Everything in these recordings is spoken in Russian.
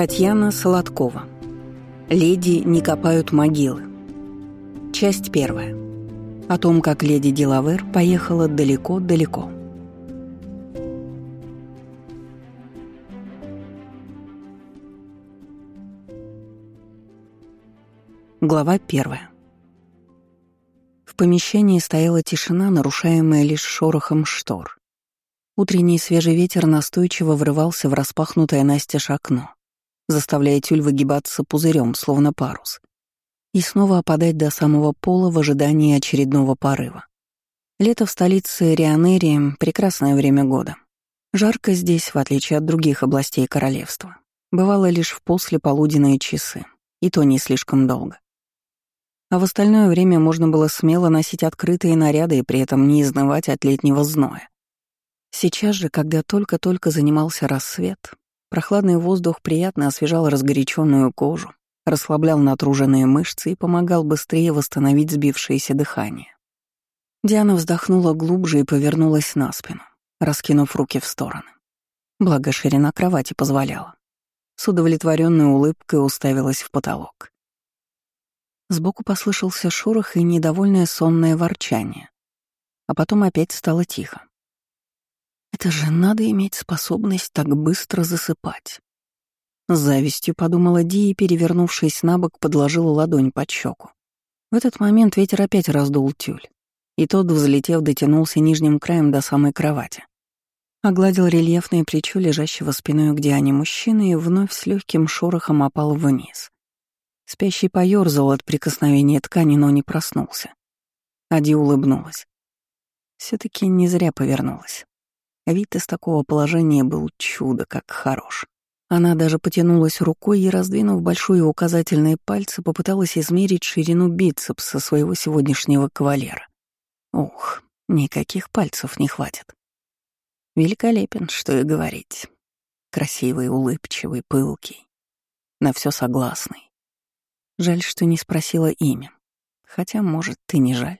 Татьяна Солодкова. Леди не копают могилы. Часть первая. О том, как леди Дилавер поехала далеко-далеко. Глава первая. В помещении стояла тишина, нарушаемая лишь шорохом штор. Утренний свежий ветер настойчиво врывался в распахнутое настежь окно, заставляя тюль выгибаться пузырем, словно парус, и снова опадать до самого пола в ожидании очередного порыва. Лето в столице Рионерии — прекрасное время года. Жарко здесь, в отличие от других областей королевства. Бывало лишь в послеполуденные часы, и то не слишком долго. А в остальное время можно было смело носить открытые наряды и при этом не изнывать от летнего зноя. Сейчас же, когда только-только занимался рассвет, прохладный воздух приятно освежал разгоряченную кожу, расслаблял натруженные мышцы и помогал быстрее восстановить сбившееся дыхание. Диана вздохнула глубже и повернулась на спину, раскинув руки в стороны. Благо ширина кровати позволяла. С удовлетворенной улыбкой уставилась в потолок. Сбоку послышался шорох и недовольное сонное ворчание. А потом опять стало тихо. Это же надо иметь способность так быстро засыпать. С завистью подумала Ди и, перевернувшись на бок, подложила ладонь под щеку. В этот момент ветер опять раздул тюль, и тот, взлетев, дотянулся нижним краем до самой кровати. Огладил рельефное плечо лежащего спиной к Диане мужчины и вновь с легким шорохом опал вниз. Спящий поёрзал от прикосновения ткани, но не проснулся. Ади улыбнулась. все таки не зря повернулась. Вид из такого положения был чудо как хорош. Она даже потянулась рукой и, раздвинув большие указательные пальцы, попыталась измерить ширину бицепса своего сегодняшнего кавалера. Ух, никаких пальцев не хватит. Великолепен, что и говорить. Красивый, улыбчивый, пылкий. На все согласный. Жаль, что не спросила имя. Хотя, может, ты не жаль.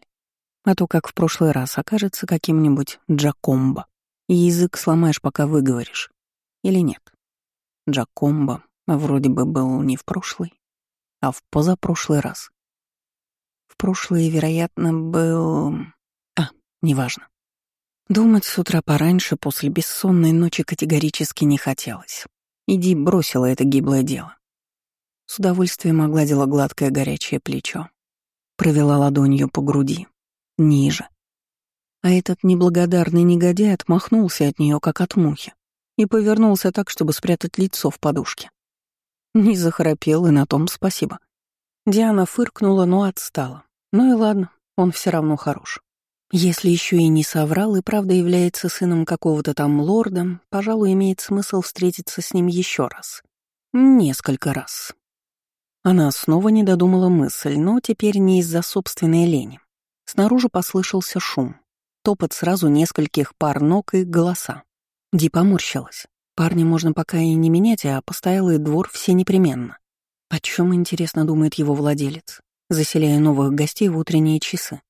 А то, как в прошлый раз, окажется каким-нибудь Джакомбо и язык сломаешь, пока выговоришь. Или нет? Джакомбо вроде бы был не в прошлый, а в позапрошлый раз. В прошлый, вероятно, был... А, неважно. Думать с утра пораньше после бессонной ночи категорически не хотелось. Иди бросила это гиблое дело. С удовольствием огладила гладкое горячее плечо. Провела ладонью по груди. Ниже. А этот неблагодарный негодяй отмахнулся от нее, как от мухи, и повернулся так, чтобы спрятать лицо в подушке. Не захрапел, и на том спасибо. Диана фыркнула, но отстала. Ну и ладно, он все равно хорош. Если еще и не соврал и правда является сыном какого-то там лорда, пожалуй, имеет смысл встретиться с ним еще раз. Несколько раз. Она снова не додумала мысль, но теперь не из-за собственной лени. Снаружи послышался шум топот сразу нескольких пар ног и голоса. Ди поморщилась. Парня можно пока и не менять, а постоялый двор все непременно. О чем, интересно, думает его владелец, заселяя новых гостей в утренние часы?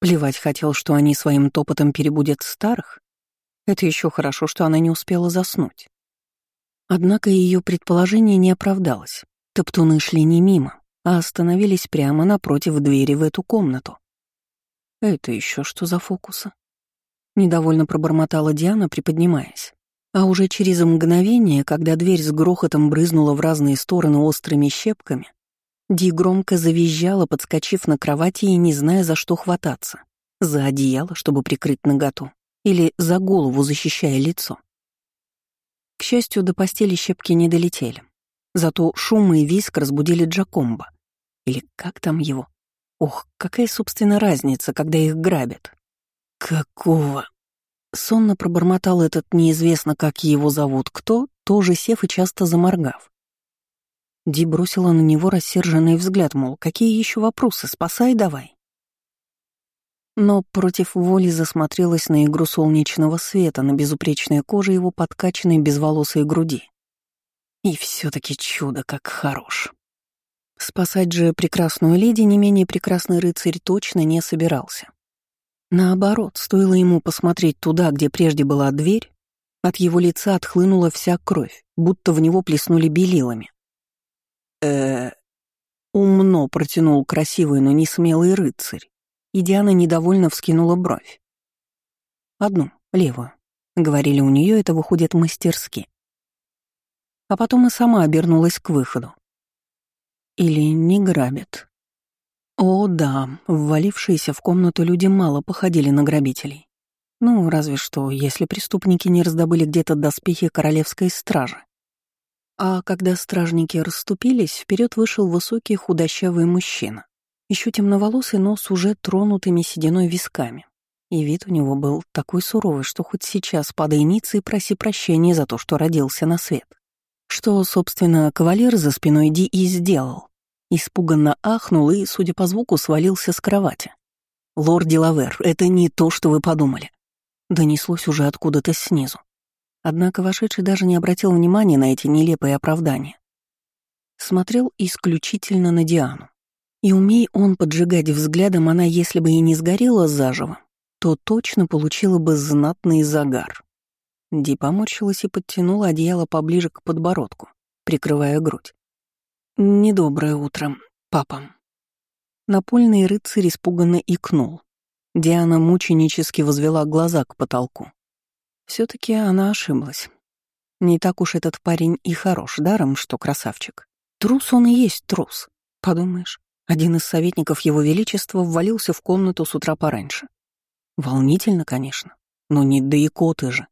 Плевать хотел, что они своим топотом перебудят старых? Это еще хорошо, что она не успела заснуть. Однако ее предположение не оправдалось. Топтуны шли не мимо, а остановились прямо напротив двери в эту комнату. Это еще что за фокусы? Недовольно пробормотала Диана, приподнимаясь. А уже через мгновение, когда дверь с грохотом брызнула в разные стороны острыми щепками, Ди громко завизжала, подскочив на кровати и не зная, за что хвататься. За одеяло, чтобы прикрыть наготу, или за голову, защищая лицо. К счастью, до постели щепки не долетели. Зато шум и виск разбудили Джакомба. Или как там его? Ох, какая, собственно, разница, когда их грабят? Какого? Сонно пробормотал этот неизвестно, как его зовут, кто, тоже сев и часто заморгав. Ди бросила на него рассерженный взгляд, мол, какие еще вопросы, спасай давай. Но против воли засмотрелась на игру солнечного света на безупречной коже его подкачанной безволосой груди. И все таки чудо как хорош. Спасать же прекрасную леди не менее прекрасный рыцарь точно не собирался. Наоборот, стоило ему посмотреть туда, где прежде была дверь, от его лица отхлынула вся кровь, будто в него плеснули белилами. э Умно протянул красивый, но не смелый рыцарь, и Диана недовольно вскинула бровь. Одну, левую. Говорили, у нее это выходит мастерски. А потом и сама обернулась к выходу. Или не грабят. О, да, ввалившиеся в комнату люди мало походили на грабителей. Ну, разве что, если преступники не раздобыли где-то доспехи королевской стражи. А когда стражники расступились, вперед вышел высокий худощавый мужчина. Еще темноволосый, но с уже тронутыми сединой висками. И вид у него был такой суровый, что хоть сейчас подай ниц и проси прощения за то, что родился на свет. Что, собственно, кавалер за спиной Ди и сделал. Испуганно ахнул и, судя по звуку, свалился с кровати. «Лорд Делавер, это не то, что вы подумали». Донеслось уже откуда-то снизу. Однако вошедший даже не обратил внимания на эти нелепые оправдания. Смотрел исключительно на Диану. И умей он поджигать взглядом, она, если бы и не сгорела заживо, то точно получила бы знатный загар. Ди поморщилась и подтянула одеяло поближе к подбородку, прикрывая грудь. «Недоброе утро, папа». Напольный рыцарь испуганно икнул. Диана мученически возвела глаза к потолку. все таки она ошиблась. Не так уж этот парень и хорош, даром, что красавчик. Трус он и есть трус. Подумаешь, один из советников его величества ввалился в комнату с утра пораньше. Волнительно, конечно, но не да икоты же.